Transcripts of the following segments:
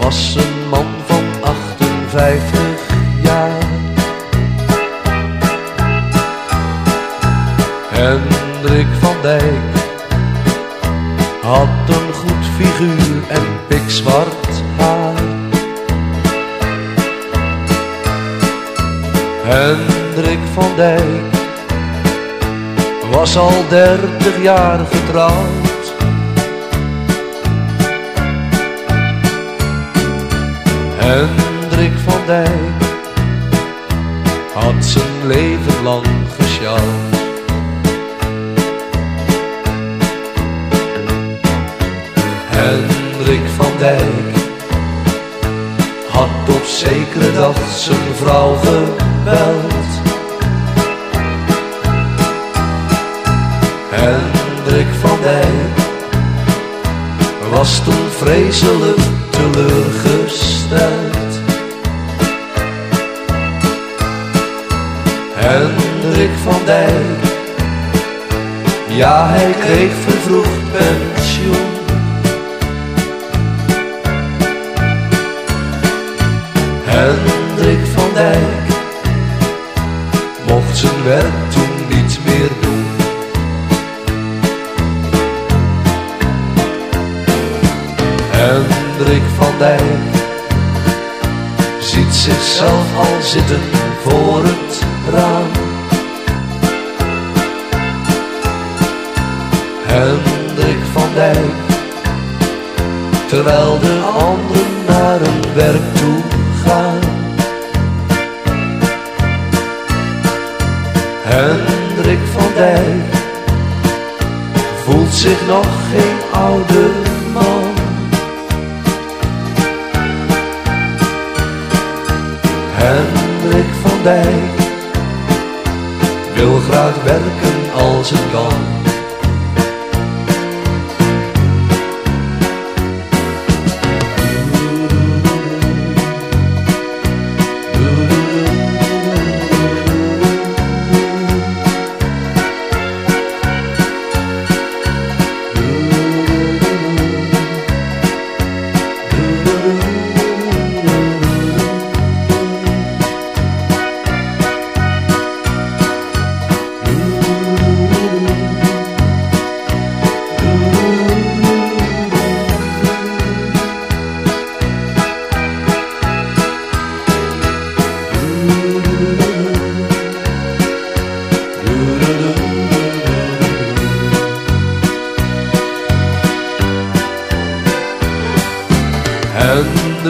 was een man van 58 jaar. Hendrik van Dijk had een goed figuur en pikzwart haar. Hendrik van Dijk was al dertig jaar getrouwd. Had zijn leven lang gesjouwd. Hendrik van Dijk had op zekere dag zijn vrouw gebeld. Hendrik van Dijk was toen vreselijk ja hij kreeg vervroegd pensioen. Hendrik van Dijk mocht zijn werk toen niet meer doen. Hendrik van Dijk ziet zichzelf al zitten voor het raam. Hendrik van Dijk, terwijl de anderen naar hun werk toe gaan. Hendrik van Dijk voelt zich nog geen oude man. Hendrik van Dijk wil graag werken als het kan.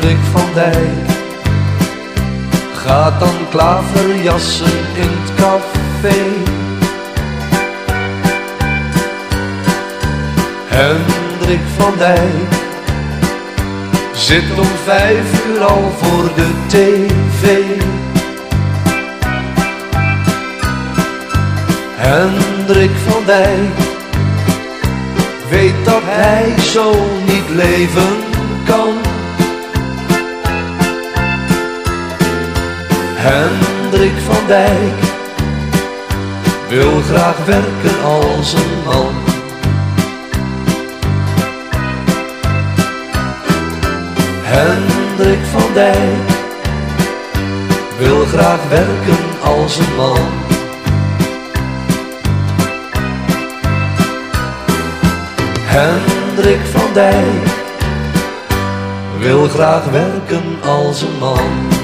Hendrik van Dijk gaat dan klaverjassen in het café. Hendrik van Dijk zit om vijf uur al voor de tv. Hendrik van Dijk weet dat hij zo niet leven kan. Hendrik van Dijk wil graag werken als een man. Hendrik van Dijk wil graag werken als een man. Hendrik van Dijk wil graag werken als een man.